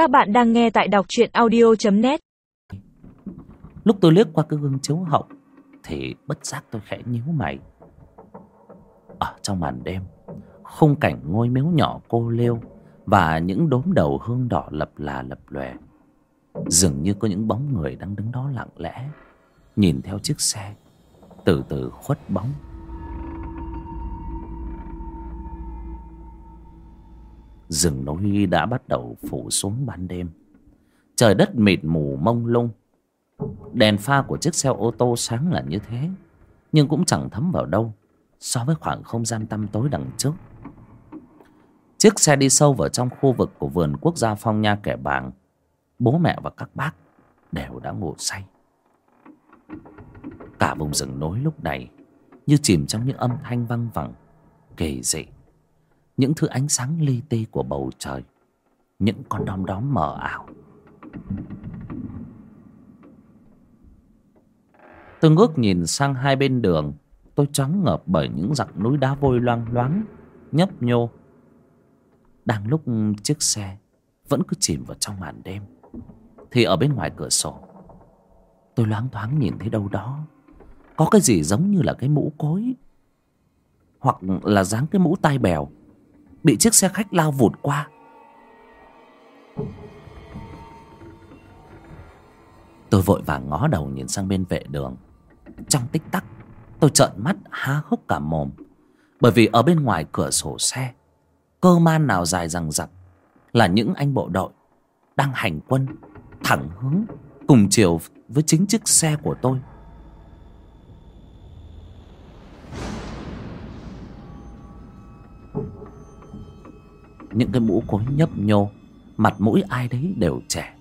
Các bạn đang nghe tại đọc truyện audio.net Lúc tôi liếc qua cái gương chiếu hậu, Thì bất giác tôi khẽ nhíu mày. Ở trong màn đêm, Khung cảnh ngôi miếu nhỏ cô liêu Và những đốm đầu hương đỏ lập là lập lòe. Dường như có những bóng người đang đứng đó lặng lẽ, Nhìn theo chiếc xe, Từ từ khuất bóng. Rừng núi đã bắt đầu phủ xuống ban đêm. Trời đất mịt mù mông lung. Đèn pha của chiếc xe ô tô sáng là như thế, nhưng cũng chẳng thấm vào đâu, so với khoảng không gian tăm tối đằng trước. Chiếc xe đi sâu vào trong khu vực của vườn quốc gia phong nha kẻ bàng, bố mẹ và các bác đều đã ngủ say. Cả vùng rừng núi lúc này như chìm trong những âm thanh văng vẳng, kỳ dị những thứ ánh sáng li ti của bầu trời. Những con đom đóm mờ ảo. Tôi ngước nhìn sang hai bên đường, tôi choáng ngợp bởi những dặng núi đá vôi loang loáng, nhấp nhô. Đang lúc chiếc xe vẫn cứ chìm vào trong màn đêm, thì ở bên ngoài cửa sổ, tôi loáng thoáng nhìn thấy đâu đó có cái gì giống như là cái mũ cối, hoặc là dáng cái mũ tai bèo bị chiếc xe khách lao vụt qua. Tôi vội vàng ngó đầu nhìn sang bên vệ đường. Trong tích tắc, tôi trợn mắt há hốc cả mồm, bởi vì ở bên ngoài cửa sổ xe, cơ man nào dài rằng rặc là những anh bộ đội đang hành quân thẳng hướng cùng chiều với chính chiếc xe của tôi những cái mũ cối nhấp nhô. Mặt mũi ai đấy đều trẻ.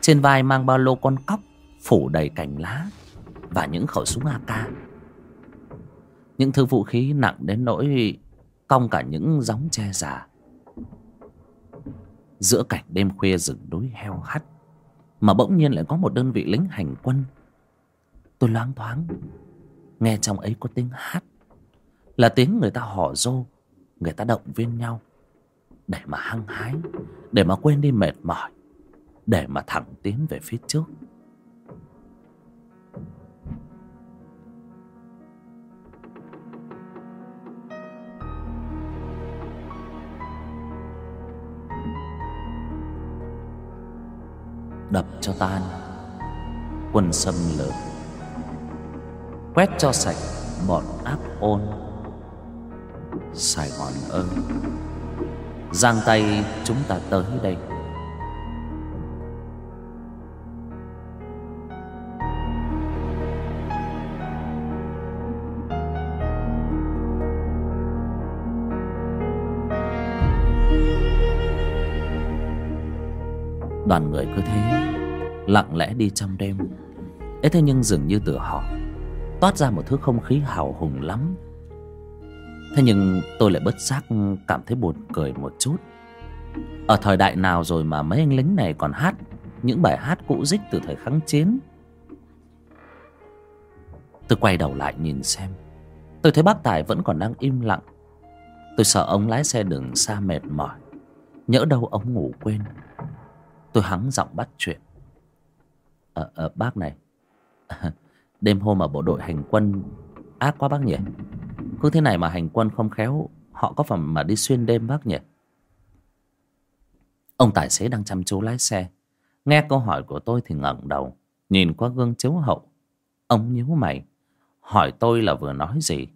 Trên vai mang ba lô con cóc, phủ đầy cành lá và những khẩu súng ak những thứ vũ khí nặng đến nỗi cong cả những gióng tre già. Giữa cảnh đêm khuya rừng núi heo hắt, mà bỗng nhiên lại có một đơn vị lính hành quân. Tôi loáng thoáng, nghe trong ấy có tiếng hát. Là tiếng người ta hò rô, người ta động viên nhau để mà hăng hái, để mà quên đi mệt mỏi, để mà thẳng tiến về phía trước. Đập cho tan, quân xâm lược. Quét cho sạch bọn áp ôn, sài gòn ơi giang tay chúng ta tới đây. Đoàn người cứ thế, lặng lẽ đi trong đêm. Ấy thế nhưng dường như từ họ, toát ra một thứ không khí hào hùng lắm. Thế nhưng tôi lại bất giác cảm thấy buồn cười một chút. Ở thời đại nào rồi mà mấy anh lính này còn hát Những bài hát cũ dích từ thời kháng chiến? Tôi quay đầu lại nhìn xem. Tôi thấy bác Tài vẫn còn đang im lặng. Tôi sợ ông lái xe đường xa mệt mỏi Nhỡ đâu ông ngủ quên. Tôi hắng giọng bắt chuyện. Ờ, à, bác này Đêm hôm ở bộ đội hành quân Ác quá bác nhỉ? Cứ thế này mà hành quân không khéo Họ có phẩm mà đi xuyên đêm bác nhỉ? Ông tài xế đang chăm chú lái xe. Nghe câu hỏi của tôi thì ngẩng đầu Nhìn qua gương chiếu hậu. Ông nhíu mày Hỏi tôi là vừa nói gì?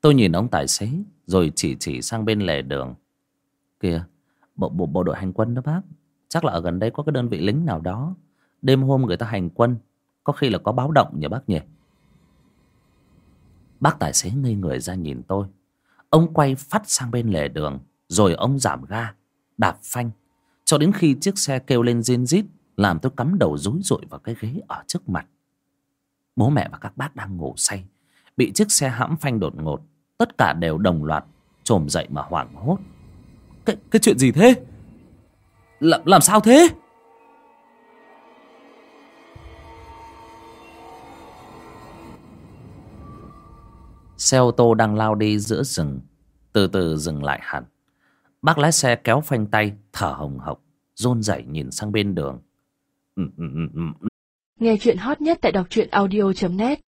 Tôi nhìn ông tài xế Rồi chỉ chỉ sang bên lề đường. Kìa bộ, bộ, bộ đội hành quân đó bác. Chắc là ở gần đây có cái đơn vị lính nào đó. Đêm hôm người ta hành quân Có khi là có báo động nhỉ bác nhỉ? Bác tài xế ngây người ra nhìn tôi. Ông quay phát sang bên lề đường Rồi ông giảm ga Đạp phanh. Cho đến khi chiếc xe kêu lên rin rít Làm tôi cắm đầu rúi rụi vào cái ghế ở trước mặt. Bố mẹ và các bác đang ngủ say. Bị chiếc xe hãm phanh đột ngột Tất cả đều đồng loạt trồm dậy mà hoảng hốt. Cái, cái chuyện gì thế? Làm, làm sao thế? Xe ô tô đang lao đi giữa rừng. Từ từ dừng lại hẳn. Bác lái xe kéo phanh tay, Thở hồng hộc, run rẩy nhìn sang bên đường. Nghe chuyện hot nhất tại đọc truyện audio.net